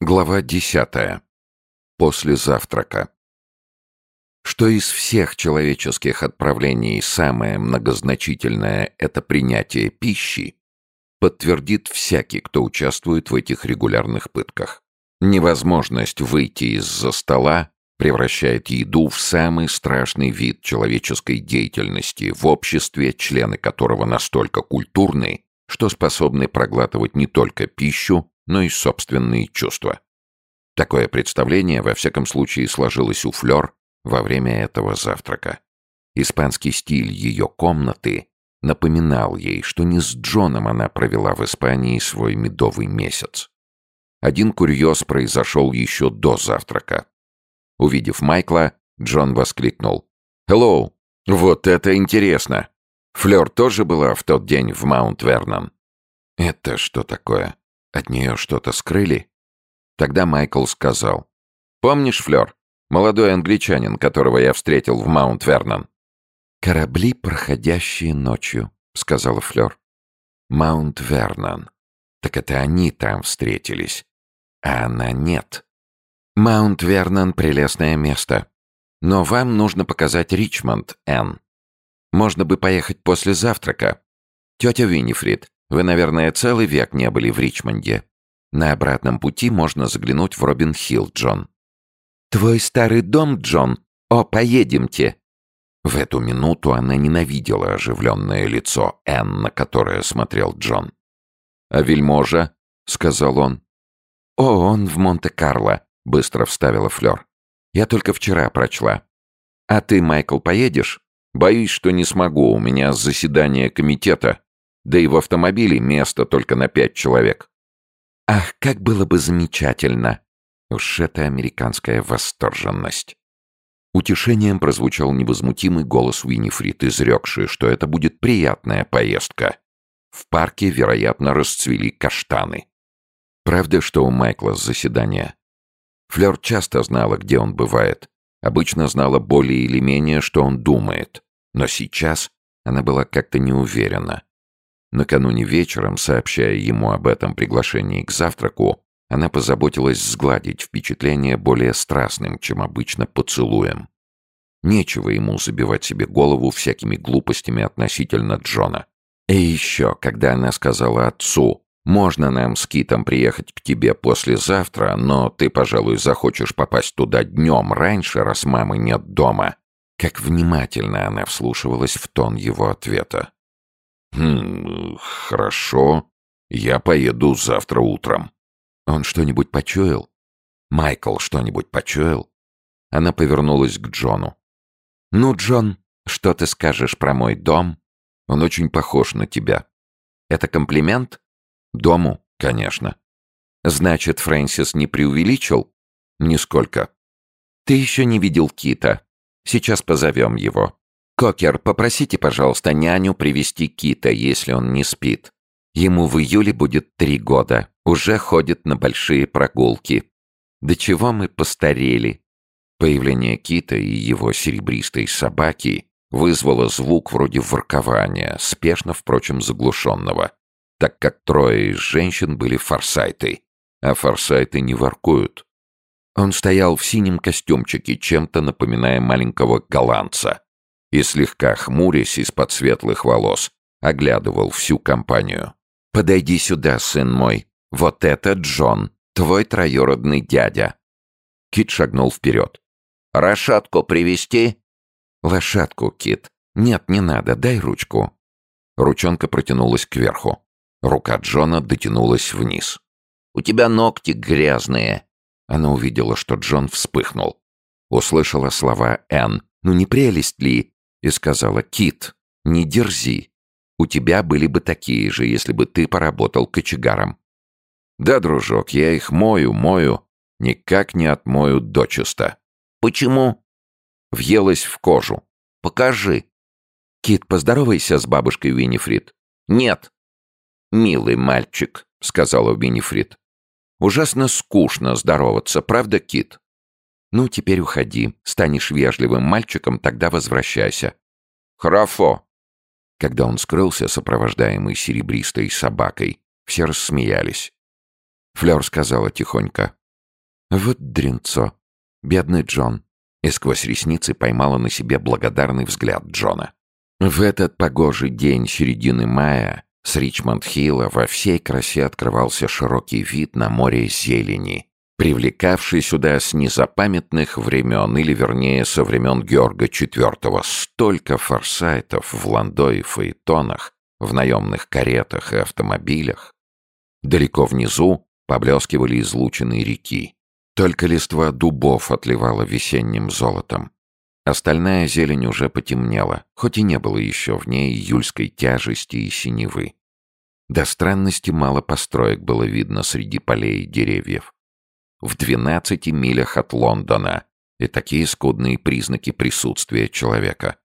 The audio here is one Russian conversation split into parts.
Глава десятая. После завтрака. Что из всех человеческих отправлений самое многозначительное — это принятие пищи, подтвердит всякий, кто участвует в этих регулярных пытках. Невозможность выйти из-за стола превращает еду в самый страшный вид человеческой деятельности в обществе, члены которого настолько культурны, что способны проглатывать не только пищу, но и собственные чувства. Такое представление, во всяком случае, сложилось у Флёр во время этого завтрака. Испанский стиль ее комнаты напоминал ей, что не с Джоном она провела в Испании свой медовый месяц. Один курьез произошел еще до завтрака. Увидев Майкла, Джон воскликнул. «Хеллоу! Вот это интересно! Флёр тоже была в тот день в Маунт-Вернон?» «Это что такое?» От нее что-то скрыли? Тогда Майкл сказал. «Помнишь, Флёр, молодой англичанин, которого я встретил в Маунт-Вернон?» «Корабли, проходящие ночью», — сказала Флёр. «Маунт-Вернон. Так это они там встретились. А она нет. Маунт-Вернон — прелестное место. Но вам нужно показать Ричмонд, Энн. Можно бы поехать после завтрака. Тетя Виннифрид, вы, наверное, целый век не были в Ричмонде. На обратном пути можно заглянуть в Робин-Хилл, Джон. Твой старый дом, Джон? О, поедемте!» В эту минуту она ненавидела оживленное лицо Энн, на которое смотрел Джон. «А вельможа?» — сказал он. «О, он в Монте-Карло», — быстро вставила Флёр. «Я только вчера прочла. А ты, Майкл, поедешь? Боюсь, что не смогу, у меня заседание комитета. Да и в автомобиле место только на пять человек. Ах, как было бы замечательно! Уж это американская восторженность. Утешением прозвучал невозмутимый голос Уинифрид, изрекший, что это будет приятная поездка. В парке, вероятно, расцвели каштаны. Правда, что у Майкла заседание? Флёр часто знала, где он бывает. Обычно знала более или менее, что он думает. Но сейчас она была как-то не уверена. Накануне вечером, сообщая ему об этом приглашении к завтраку, она позаботилась сгладить впечатление более страстным, чем обычно поцелуем. Нечего ему забивать себе голову всякими глупостями относительно Джона. И еще, когда она сказала отцу, «Можно нам с Китом приехать к тебе послезавтра, но ты, пожалуй, захочешь попасть туда днем раньше, раз мамы нет дома», как внимательно она вслушивалась в тон его ответа. «Хм, хорошо. Я поеду завтра утром». «Он что-нибудь почуял?» «Майкл что-нибудь почуял?» Она повернулась к Джону. «Ну, Джон, что ты скажешь про мой дом? Он очень похож на тебя. Это комплимент?» «Дому, конечно». «Значит, Фрэнсис не преувеличил?» «Нисколько». «Ты еще не видел Кита. Сейчас позовем его. «Кокер, попросите, пожалуйста, няню привести Кита, если он не спит. Ему в июле будет три года, уже ходит на большие прогулки. До чего мы постарели?» Появление Кита и его серебристой собаки вызвало звук вроде воркования, спешно, впрочем, заглушенного, так как трое из женщин были форсайты, а форсайты не воркуют. Он стоял в синем костюмчике, чем-то напоминая маленького голландца, и, слегка хмурясь из-под светлых волос, оглядывал всю компанию. «Подойди сюда, сын мой. Вот это Джон, твой троюродный дядя». Кит шагнул вперед. «Лошадку привести «Лошадку, Кит. Нет, не надо, дай ручку». Ручонка протянулась кверху. Рука Джона дотянулась вниз. «У тебя ногти грязные». Она увидела, что Джон вспыхнул. Услышала слова Энн. «Ну не прелесть ли? И сказала «Кит, не дерзи. У тебя были бы такие же, если бы ты поработал кочегаром». «Да, дружок, я их мою, мою, никак не отмою дочисто». «Почему?» «Въелась в кожу. Покажи». «Кит, поздоровайся с бабушкой Винифрид». «Нет». «Милый мальчик», — сказала Винифрид. «Ужасно скучно здороваться, правда, Кит?» «Ну, теперь уходи. Станешь вежливым мальчиком, тогда возвращайся». «Хорошо». Когда он скрылся, сопровождаемый серебристой собакой, все рассмеялись. Флёр сказала тихонько. Вот дренцо. Бедный Джон. И сквозь ресницы поймала на себе благодарный взгляд Джона. В этот погожий день середины мая с Ричмонд-Хилла во всей красе открывался широкий вид на море зелени, привлекавший сюда с незапамятных времен, или вернее со времен Георга IV, столько форсайтов в ландо и фаэтонах, в наемных каретах и автомобилях. Далеко внизу поблескивали излученные реки. Только листва дубов отливала весенним золотом. Остальная зелень уже потемнела, хоть и не было еще в ней июльской тяжести и синевы. До странности мало построек было видно среди полей и деревьев. В двенадцати милях от Лондона и такие скудные признаки присутствия человека.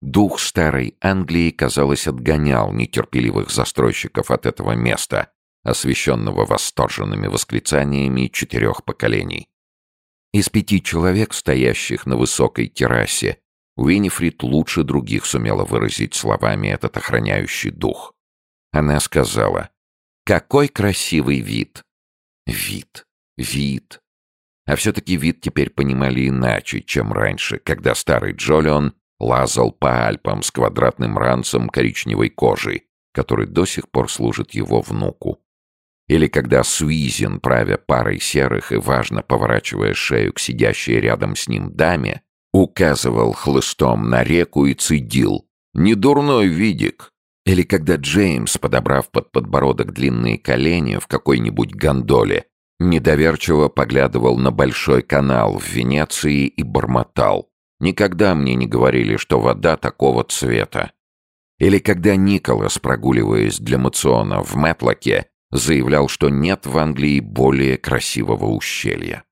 Дух старой Англии, казалось, отгонял нетерпеливых застройщиков от этого места, освещенного восторженными восклицаниями четырех поколений. Из пяти человек, стоящих на высокой террасе, Уинифрид лучше других сумела выразить словами этот охраняющий дух. Она сказала, «Какой красивый вид!» Вид, вид. А все-таки вид теперь понимали иначе, чем раньше, когда старый Джолион лазал по Альпам с квадратным ранцем коричневой кожи, который до сих пор служит его внуку. Или когда Суизин, правя парой серых и важно поворачивая шею к сидящей рядом с ним даме, указывал хлыстом на реку и цедил «Недурной видик!» Или когда Джеймс, подобрав под подбородок длинные колени в какой-нибудь гондоле, недоверчиво поглядывал на большой канал в Венеции и бормотал. Никогда мне не говорили, что вода такого цвета. Или когда Николас, прогуливаясь для мациона в Мэтлоке, заявлял, что нет в Англии более красивого ущелья.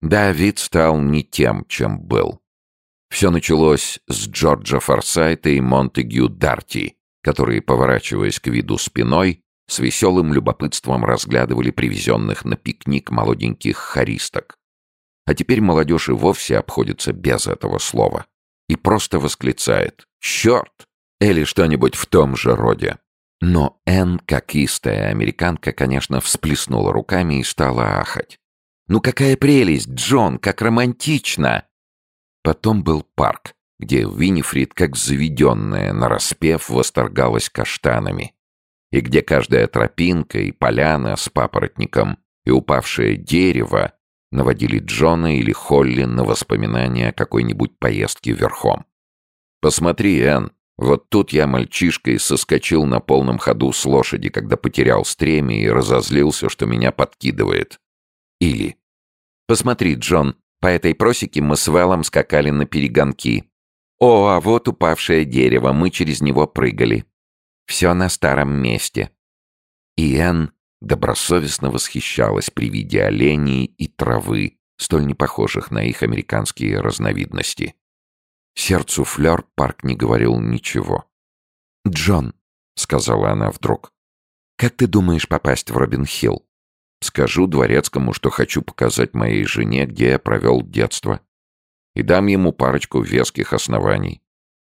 Да, вид стал не тем, чем был. Все началось с Джорджа Форсайта и Монтегю Дарти, которые, поворачиваясь к виду спиной, с веселым любопытством разглядывали привезенных на пикник молоденьких харисток. А теперь молодежь и вовсе обходится без этого слова. И просто восклицает «Черт!» или что-нибудь в том же роде. Но Энн, как истая американка, конечно, всплеснула руками и стала ахать. «Ну какая прелесть, Джон, как романтично!» Потом был парк, где Винифрид, как заведенная, нараспев, восторгалась каштанами, и где каждая тропинка и поляна с папоротником и упавшее дерево наводили Джона или Холли на воспоминания о какой-нибудь поездке верхом. «Посмотри, Энн, вот тут я мальчишкой соскочил на полном ходу с лошади, когда потерял стремя и разозлился, что меня подкидывает. Или «Посмотри, Джон, по этой просеке мы с Вэллом скакали на перегонки. О, а вот упавшее дерево, мы через него прыгали. Все на старом месте». И Энн добросовестно восхищалась при виде оленей и травы, столь непохожих на их американские разновидности. Сердцу Флёр Парк не говорил ничего. «Джон», — сказала она вдруг, — «как ты думаешь попасть в Робин-Хилл?» «Скажу дворецкому, что хочу показать моей жене, где я провел детство. И дам ему парочку веских оснований.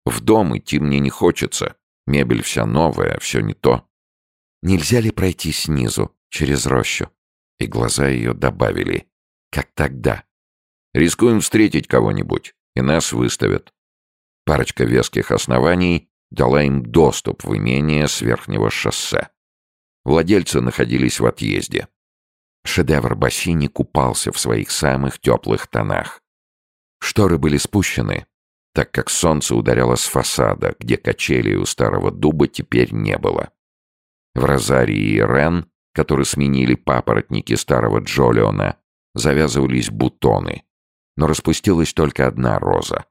В дом идти мне не хочется. Мебель вся новая, все не то. Нельзя ли пройти снизу, через рощу?» И глаза ее добавили. «Как тогда?» «Рискуем встретить кого-нибудь и нас выставят. Парочка веских оснований дала им доступ в имение с верхнего шоссе. Владельцы находились в отъезде. Шедевр Бассини купался в своих самых теплых тонах. Шторы были спущены, так как солнце ударяло с фасада, где качелей у старого дуба теперь не было. В Розарии и Рен, которые сменили папоротники старого Джолиона, завязывались бутоны, но распустилась только одна роза.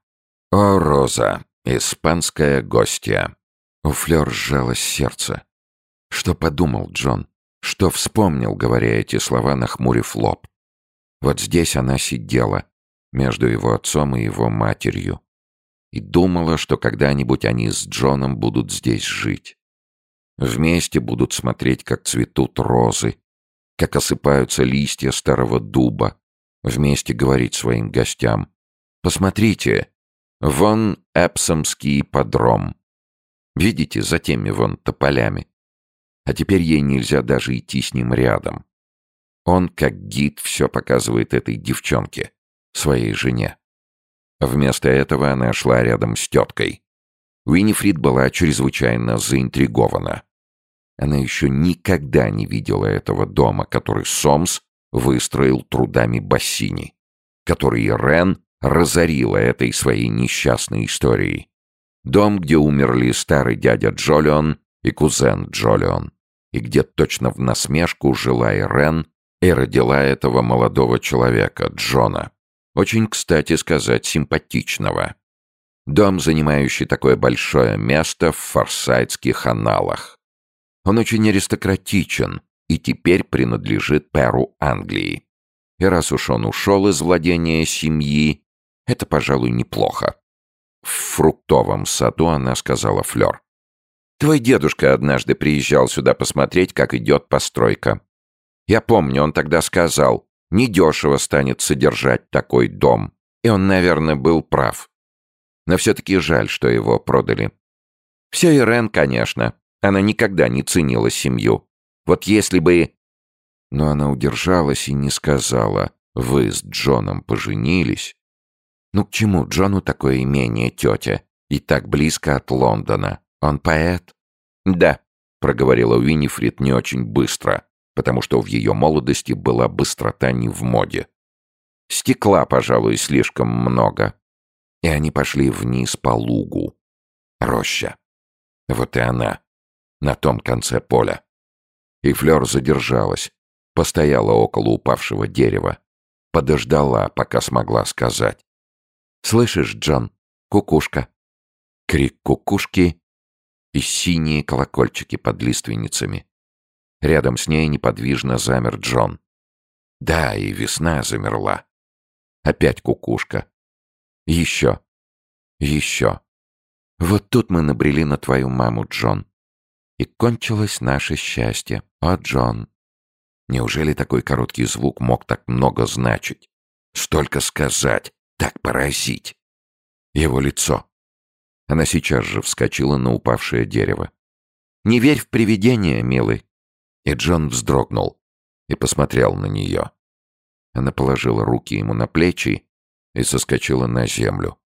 О, роза, испанская гостья. У Флёр сжалось сердце. Что подумал Джон? Что вспомнил, говоря эти слова, нахмурив лоб? Вот здесь она сидела, между его отцом и его матерью, и думала, что когда-нибудь они с Джоном будут здесь жить. Вместе будут смотреть, как цветут розы, как осыпаются листья старого дуба, вместе говорить своим гостям. «Посмотрите, вон Эпсомский подром. Видите, за теми вон тополями. А теперь ей нельзя даже идти с ним рядом. Он, как гид, все показывает этой девчонке, своей жене. Вместо этого она шла рядом с теткой. Уинифрид была чрезвычайно заинтригована. Она еще никогда не видела этого дома, который Сомс выстроил трудами Бассини, который Рен разорила этой своей несчастной историей. Дом, где умерли старый дядя Джолион и кузен Джолион, и где точно в насмешку жила Ирен и родила этого молодого человека, Джона. Очень, кстати сказать, симпатичного. Дом, занимающий такое большое место в форсайтских аналах. Он очень аристократичен и теперь принадлежит Перу Англии. И раз уж он ушел из владения семьи, это, пожалуй, неплохо. В фруктовом саду она сказала Флёр. «Твой дедушка однажды приезжал сюда посмотреть, как идет постройка. Я помню, он тогда сказал, недешево станет содержать такой дом. И он, наверное, был прав. Но все-таки жаль, что его продали. Все Ирен, конечно. Она никогда не ценила семью. Вот если бы... Но она удержалась и не сказала. Вы с Джоном поженились. Ну к чему Джону такое имение, тетя? И так близко от Лондона. Он поэт? Да, проговорила Уинифрид не очень быстро, потому что в ее молодости была быстрота не в моде. Стекла, пожалуй, слишком много. И они пошли вниз по лугу. Роща. Вот и она. На том конце поля. И Флёр задержалась. Постояла около упавшего дерева. Подождала, пока смогла сказать. «Слышишь, Джон? Кукушка!» Крик кукушки и синие колокольчики под лиственницами. Рядом с ней неподвижно замер Джон. Да, и весна замерла. Опять кукушка. Еще. Еще. Вот тут мы набрели на твою маму, Джон. И кончилось наше счастье. О, Джон. Неужели такой короткий звук мог так много значить? Столько сказать, так поразить. Его лицо. Она сейчас же вскочила на упавшее дерево. «Не верь в привидения, милый!» И Джон вздрогнул и посмотрел на нее. Она положила руки ему на плечи и соскочила на землю.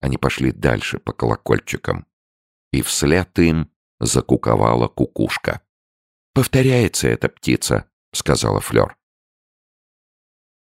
Они пошли дальше по колокольчикам. И вслед им закуковала кукушка. «Повторяется эта птица», — сказала Флёр.